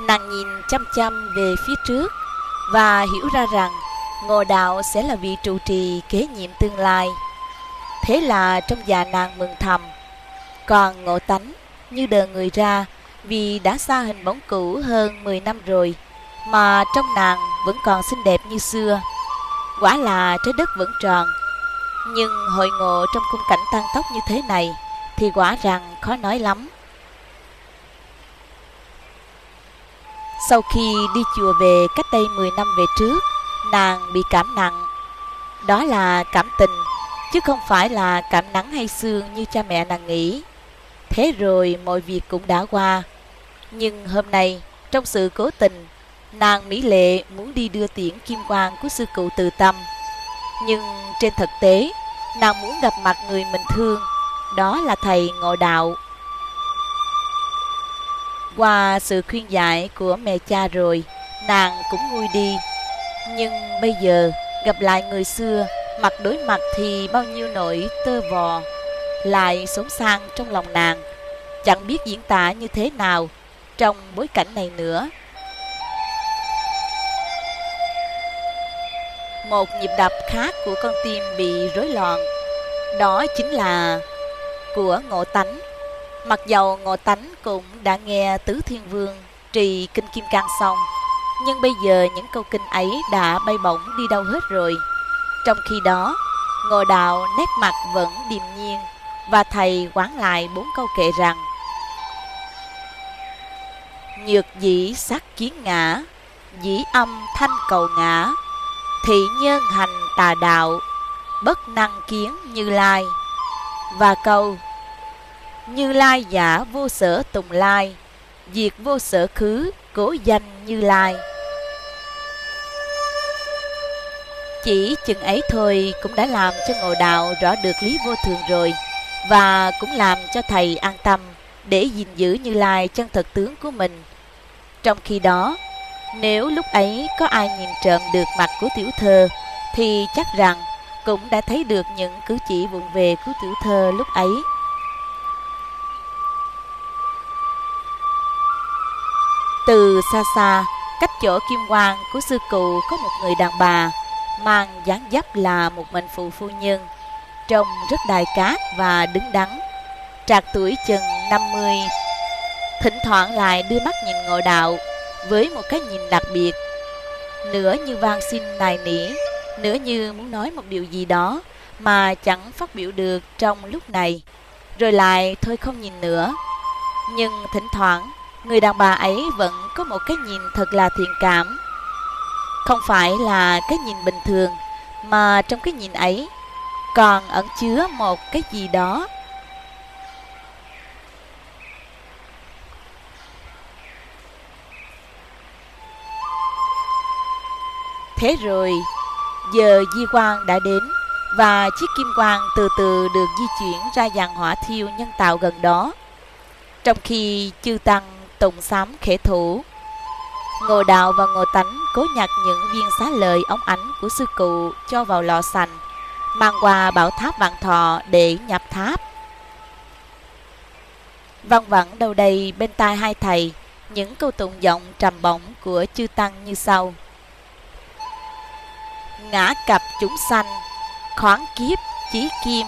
Nàng nhìn chăm chăm về phía trước và hiểu ra rằng Ngô Đạo sẽ là vị trụ trì kế nhiệm tương lai. Thế là trong già nàng mừng thầm. Còn Ngộ Tánh, như đờ người ra, vì đã xa hình bóng cũ hơn 10 năm rồi, mà trong nàng vẫn còn xinh đẹp như xưa. Quả là trái đất vẫn tròn. Nhưng hội ngộ trong khung cảnh tăng tốc như thế này thì quả rằng khó nói lắm. Sau khi đi chùa về cách đây 10 năm về trước, nàng bị cảm nặng. Đó là cảm tình, chứ không phải là cảm nắng hay xương như cha mẹ nàng nghĩ. Thế rồi mọi việc cũng đã qua. Nhưng hôm nay, trong sự cố tình, nàng Mỹ Lệ muốn đi đưa tiễn kim quang của sư cụ từ tâm. Nhưng trên thực tế, nàng muốn gặp mặt người mình thương, đó là thầy ngộ đạo. Qua sự khuyên giải của mẹ cha rồi, nàng cũng nguôi đi. Nhưng bây giờ, gặp lại người xưa, mặt đối mặt thì bao nhiêu nỗi tơ vò, lại sống sang trong lòng nàng. Chẳng biết diễn tả như thế nào trong bối cảnh này nữa. Một nhịp đập khác của con tim bị rối loạn, đó chính là của ngộ tánh. Mặc dầu ngộ tánh cũng đã nghe Tứ Thiên Vương trì kinh Kim Cang xong, nhưng bây giờ những câu kinh ấy đã bay bổng đi đâu hết rồi. Trong khi đó, ngộ đạo nét mặt vẫn điềm nhiên và thầy quán lại bốn câu kệ rằng Nhược dĩ sát kiến ngã, dĩ âm thanh cầu ngã, thị nhân hành tà đạo, bất năng kiến như lai. Và câu như lai giả vô sở tùng lai, diệt vô sở khứ, cố danh như lai. Chỉ chừng ấy thôi cũng đã làm cho ngộ đạo rõ được lý vô thường rồi và cũng làm cho thầy an tâm để gìn giữ như lai chân thật tướng của mình. Trong khi đó, nếu lúc ấy có ai nhìn trộm được mặt của tiểu thơ thì chắc rằng cũng đã thấy được những cử chỉ vụng về của tiểu thơ lúc ấy. Từ xa xa, cách chỗ kim quang của sư cụ có một người đàn bà mang dáng dấp là một mình phụ phu nhân, trông rất đài cát và đứng đắn, trạc tuổi chừng 50. Thỉnh thoảng lại đưa mắt nhìn ngộ đạo với một cái nhìn đặc biệt, nửa như van xin nài nỉ, nửa như muốn nói một điều gì đó mà chẳng phát biểu được trong lúc này, rồi lại thôi không nhìn nữa. Nhưng thỉnh thoảng, người đàn bà ấy vẫn có một cái nhìn thật là thiện cảm. Không phải là cái nhìn bình thường, mà trong cái nhìn ấy còn ẩn chứa một cái gì đó. Thế rồi, giờ di quang đã đến và chiếc kim quang từ từ được di chuyển ra dàn hỏa thiêu nhân tạo gần đó. Trong khi chư tăng tùng sám khể thủ Ngô Đạo và Ngô Tánh cố nhặt những viên xá lợi ống ánh của sư cụ cho vào lò sành, mang qua bảo tháp vạn thọ để nhập tháp. Văng vẳng đầu đây bên tai hai thầy, những câu tụng giọng trầm bổng của chư tăng như sau. Ngã cặp chúng sanh, khoáng kiếp, chí kim,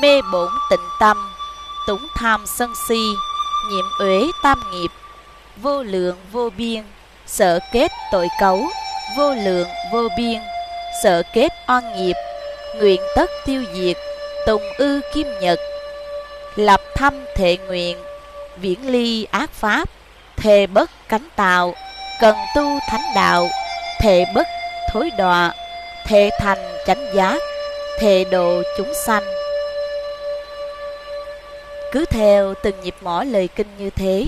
mê bổn tịnh tâm, túng tham sân si, nhiệm uế tam nghiệp, vô lượng vô biên, sợ kết tội cấu, vô lượng vô biên, sợ kết oan nghiệp, nguyện tất tiêu diệt, tùng ư kim nhật, lập thâm thệ nguyện, viễn ly ác pháp, thề bất cánh tạo, cần tu thánh đạo, thề bất thối đọa, thề thành chánh giác, thề độ chúng sanh. Cứ theo từng nhịp mỏ lời kinh như thế,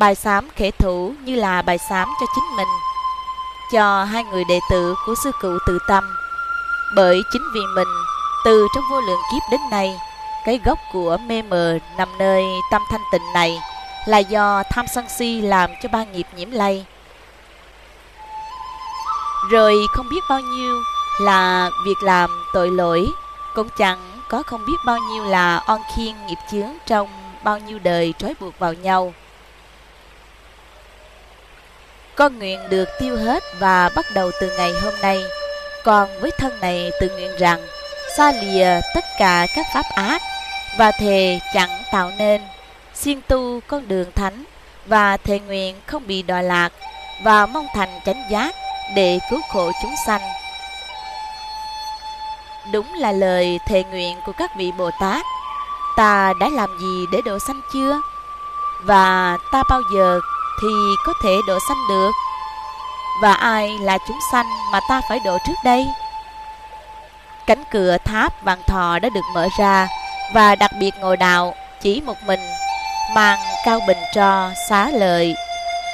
Bài sám khể thủ như là bài sám cho chính mình, Cho hai người đệ tử của sư cụ tự tâm. Bởi chính vì mình, từ trong vô lượng kiếp đến nay, Cái gốc của mê mờ nằm nơi tâm thanh tịnh này Là do tham sân si làm cho ba nghiệp nhiễm lây. Rồi không biết bao nhiêu là việc làm tội lỗi, Cũng chẳng có không biết bao nhiêu là on khiên nghiệp chướng trong bao nhiêu đời trói buộc vào nhau. Con nguyện được tiêu hết và bắt đầu từ ngày hôm nay. Còn với thân này tự nguyện rằng, xa lìa tất cả các pháp ác, và thề chẳng tạo nên siêng tu con đường thánh, và thề nguyện không bị đọa lạc, và mong thành chánh giác để cứu khổ chúng sanh. Đúng là lời thề nguyện của các vị Bồ Tát. Ta đã làm gì để độ sanh chưa? Và ta bao giờ thì có thể độ sanh được? Và ai là chúng sanh mà ta phải độ trước đây? Cánh cửa tháp vàng thọ đã được mở ra, và đặc biệt ngồi đạo chỉ một mình, mang cao bình trò xá lợi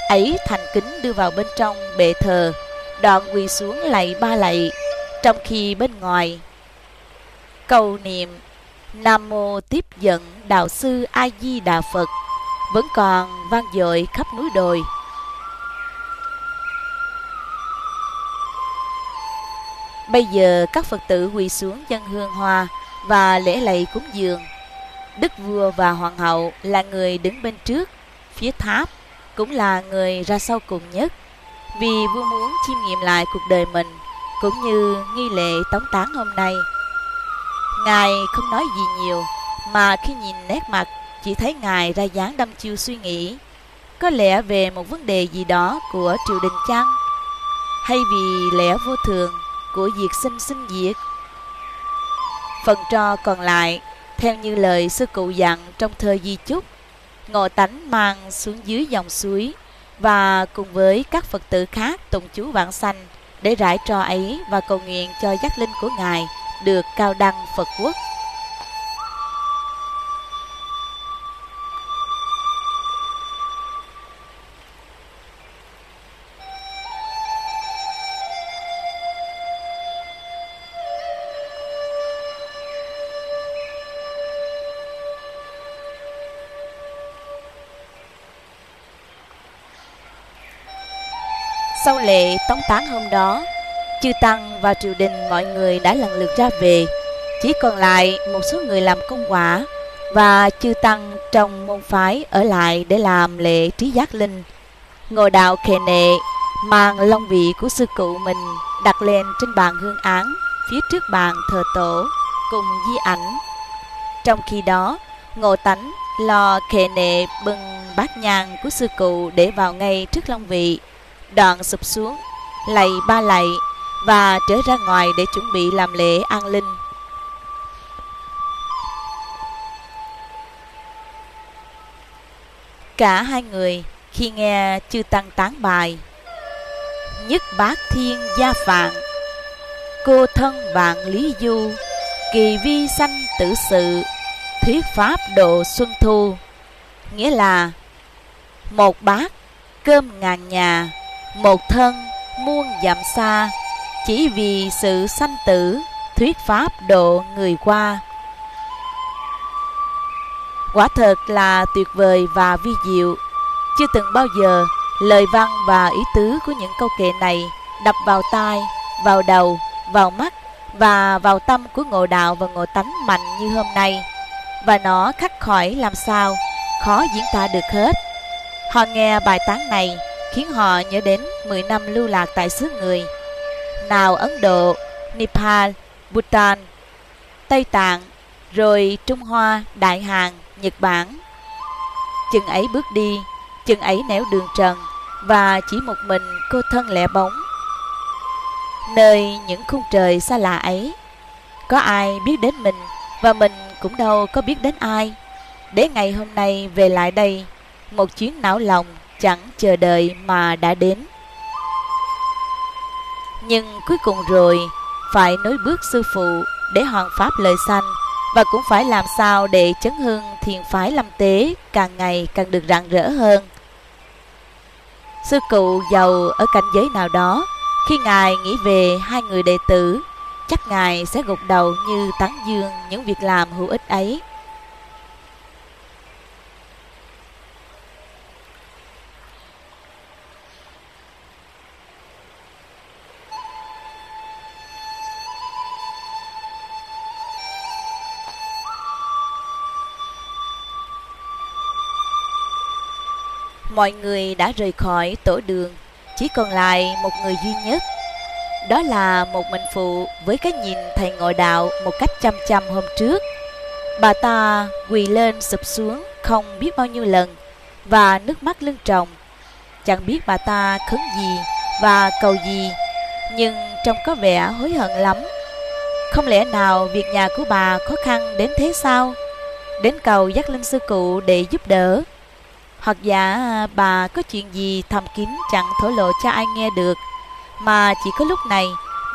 ấy thành kính đưa vào bên trong bệ thờ, đoạn quỳ xuống lạy ba lạy, trong khi bên ngoài cầu niệm nam mô tiếp dẫn đạo sư a di đà phật vẫn còn vang dội khắp núi đồi. Bây giờ các phật tử quỳ xuống dân hương hoa và lễ lạy cúng dường. Đức vua và hoàng hậu là người đứng bên trước, phía tháp cũng là người ra sau cùng nhất. Vì vua muốn chiêm nghiệm lại cuộc đời mình cũng như nghi lễ tống tán hôm nay. Ngài không nói gì nhiều mà khi nhìn nét mặt chỉ thấy ngài ra dáng đăm chiêu suy nghĩ. Có lẽ về một vấn đề gì đó của triều đình chăng? Hay vì lẽ vô thường của việc sinh sinh diệt? Phần trò còn lại, theo như lời sư cụ dặn trong thơ di chúc, ngộ tánh mang xuống dưới dòng suối và cùng với các phật tử khác tụng chú vãng sanh để rải trò ấy và cầu nguyện cho giác linh của ngài được cao đăng phật quốc. Sau lễ tống tán hôm đó, chư tăng và triều đình mọi người đã lần lượt ra về, chỉ còn lại một số người làm công quả và chư tăng trong môn phái ở lại để làm lễ trí giác linh. Ngồi đạo khề nệ mang long vị của sư cụ mình đặt lên trên bàn hương án phía trước bàn thờ tổ cùng di ảnh. Trong khi đó, Ngộ Tánh lo khề nệ bưng bát nhang của sư cụ để vào ngay trước long vị đoạn sụp xuống, lạy ba lạy và trở ra ngoài để chuẩn bị làm lễ an linh. Cả hai người khi nghe chư tăng tán bài, nhất bát thiên gia phạn, cô thân vạn lý du, kỳ vi sanh tử sự, thuyết pháp độ xuân thu, nghĩa là một bát cơm ngàn nhà một thân muôn dặm xa, chỉ vì sự sanh tử, thuyết pháp độ người qua. Quả thật là tuyệt vời và vi diệu. Chưa từng bao giờ lời văn và ý tứ của những câu kệ này đập vào tai, vào đầu, vào mắt và vào tâm của ngộ đạo và ngộ tánh mạnh như hôm nay. Và nó khắc khỏi làm sao, khó diễn tả được hết. Họ nghe bài tán này khiến họ nhớ đến 10 năm lưu lạc tại xứ người. Nào Ấn Độ, Nepal, Bhutan, Tây Tạng, rồi Trung Hoa, Đại Hàn, Nhật Bản. Chừng ấy bước đi, chừng ấy nẻo đường trần và chỉ một mình cô thân lẻ bóng. Nơi những khung trời xa lạ ấy, có ai biết đến mình và mình cũng đâu có biết đến ai. Để ngày hôm nay về lại đây, một chuyến não lòng chẳng chờ đợi mà đã đến. Nhưng cuối cùng rồi, phải nối bước sư phụ để hoàn pháp lời sanh và cũng phải làm sao để chấn hương thiền phái lâm tế càng ngày càng được rạng rỡ hơn. Sư cụ giàu ở cảnh giới nào đó, khi Ngài nghĩ về hai người đệ tử, chắc Ngài sẽ gục đầu như tán dương những việc làm hữu ích ấy. Mọi người đã rời khỏi tổ đường chỉ còn lại một người duy nhất. Đó là một mình phụ với cái nhìn thầy ngồi đạo một cách chăm chăm hôm trước. Bà ta quỳ lên sụp xuống không biết bao nhiêu lần và nước mắt lưng tròng. Chẳng biết bà ta khấn gì và cầu gì, nhưng trông có vẻ hối hận lắm. Không lẽ nào việc nhà của bà khó khăn đến thế sao? Đến cầu dắt linh sư cụ để giúp đỡ. Hoặc giả à, bà có chuyện gì thầm kín chẳng thổ lộ cho ai nghe được, mà chỉ có lúc này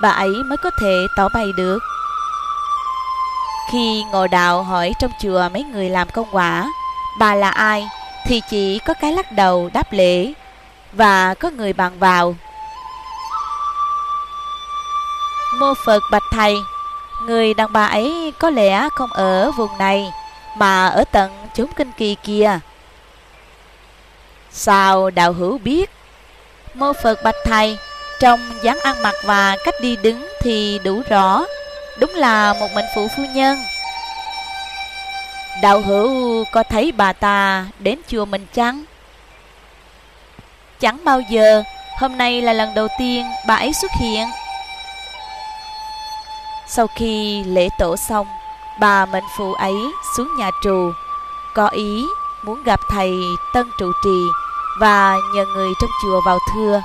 bà ấy mới có thể tỏ bày được. Khi ngồi đạo hỏi trong chùa mấy người làm công quả, bà là ai, thì chỉ có cái lắc đầu đáp lễ, và có người bàn vào. Mô Phật bạch thầy, người đàn bà ấy có lẽ không ở vùng này, mà ở tận chốn kinh kỳ kia. Sao đạo hữu biết? Mô Phật bạch thầy, trong dáng ăn mặc và cách đi đứng thì đủ rõ, đúng là một mệnh phụ phu nhân. Đạo hữu có thấy bà ta đến chùa mình chăng? Chẳng bao giờ, hôm nay là lần đầu tiên bà ấy xuất hiện. Sau khi lễ tổ xong, bà mệnh phụ ấy xuống nhà trù, có ý muốn gặp thầy tân trụ trì và nhờ người trong chùa vào thưa.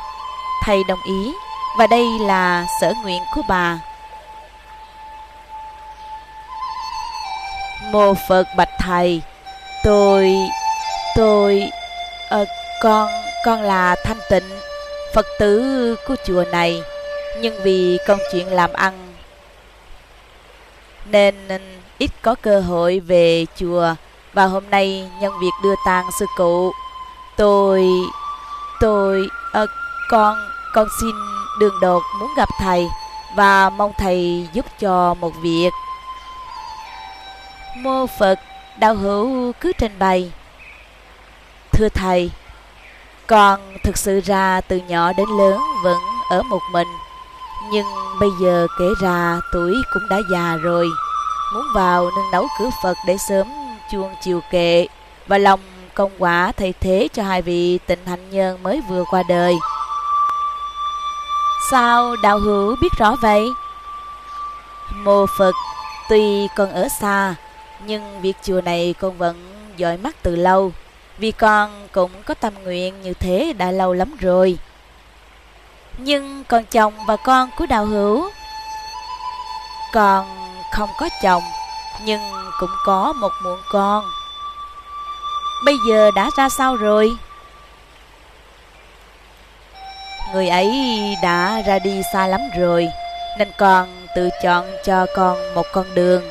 Thầy đồng ý và đây là sở nguyện của bà. Mô Phật bạch thầy, tôi, tôi, à, con, con là Thanh Tịnh, Phật tử của chùa này, nhưng vì công chuyện làm ăn nên ít có cơ hội về chùa và hôm nay nhân việc đưa tang sư cụ tôi tôi à, con con xin đường đột muốn gặp thầy và mong thầy giúp cho một việc. Mô phật đạo hữu cứ trình bày. Thưa thầy con thực sự ra từ nhỏ đến lớn vẫn ở một mình nhưng bây giờ kể ra tuổi cũng đã già rồi Muốn vào nâng nấu cửa Phật để sớm chuông chiều kệ, Và lòng công quả thay thế cho hai vị tịnh hạnh nhân mới vừa qua đời. Sao đạo hữu biết rõ vậy? Mô Phật, tuy con ở xa, Nhưng việc chùa này con vẫn dõi mắt từ lâu, Vì con cũng có tâm nguyện như thế đã lâu lắm rồi. Nhưng còn chồng và con của đạo hữu? Còn không có chồng nhưng cũng có một muộn con. Bây giờ đã ra sao rồi? Người ấy đã ra đi xa lắm rồi, Nên con tự chọn cho con một con đường.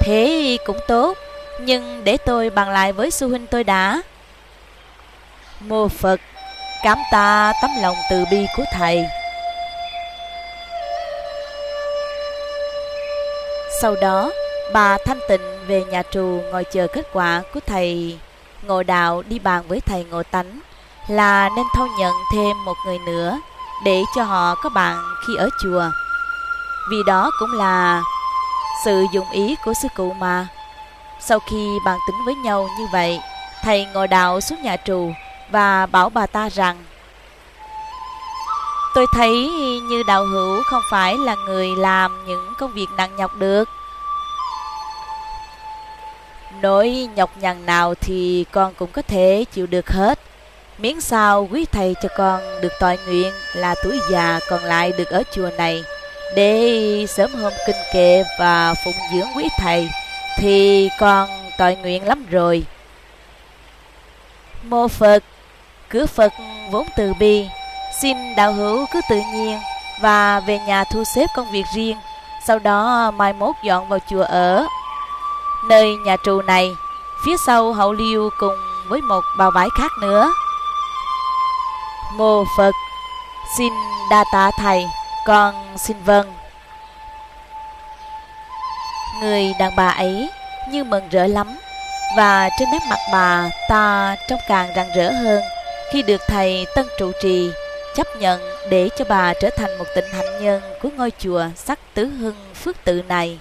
Thế cũng tốt, Nhưng để tôi bàn lại với sư huynh tôi đã. Mô Phật, Cảm ta tấm lòng từ bi của thầy. Sau đó, bà thanh tịnh về nhà trù ngồi chờ kết quả của thầy Ngộ đạo đi bàn với thầy Ngộ Tánh Là nên thâu nhận thêm một người nữa Để cho họ có bạn khi ở chùa. Vì đó cũng là sự dụng ý của sư cụ mà. Sau khi bàn tính với nhau như vậy, Thầy ngộ đạo xuống nhà trù và bảo bà ta rằng Tôi thấy như đạo hữu không phải là người làm những công việc nặng nhọc được. Nỗi nhọc nhằn nào thì con cũng có thể chịu được hết. Miễn sao quý thầy cho con được tội nguyện là tuổi già còn lại được ở chùa này. Để sớm hôm kinh kệ và phụng dưỡng quý thầy Thì con tội nguyện lắm rồi. Mô Phật Cửa Phật vốn từ bi Xin đạo hữu cứ tự nhiên Và về nhà thu xếp công việc riêng. Sau đó mai mốt dọn vào chùa ở Nơi nhà trù này. Phía sau hậu liêu cùng với một bào vải khác nữa. Mô Phật, Xin đa tạ thầy, Con xin vâng. Người đàn bà ấy như mừng rỡ lắm Và trên nét mặt bà ta trông càng rạng rỡ hơn khi được thầy tân trụ trì chấp nhận để cho bà trở thành một tịnh hạnh nhân của ngôi chùa sắc tứ hưng phước tự này.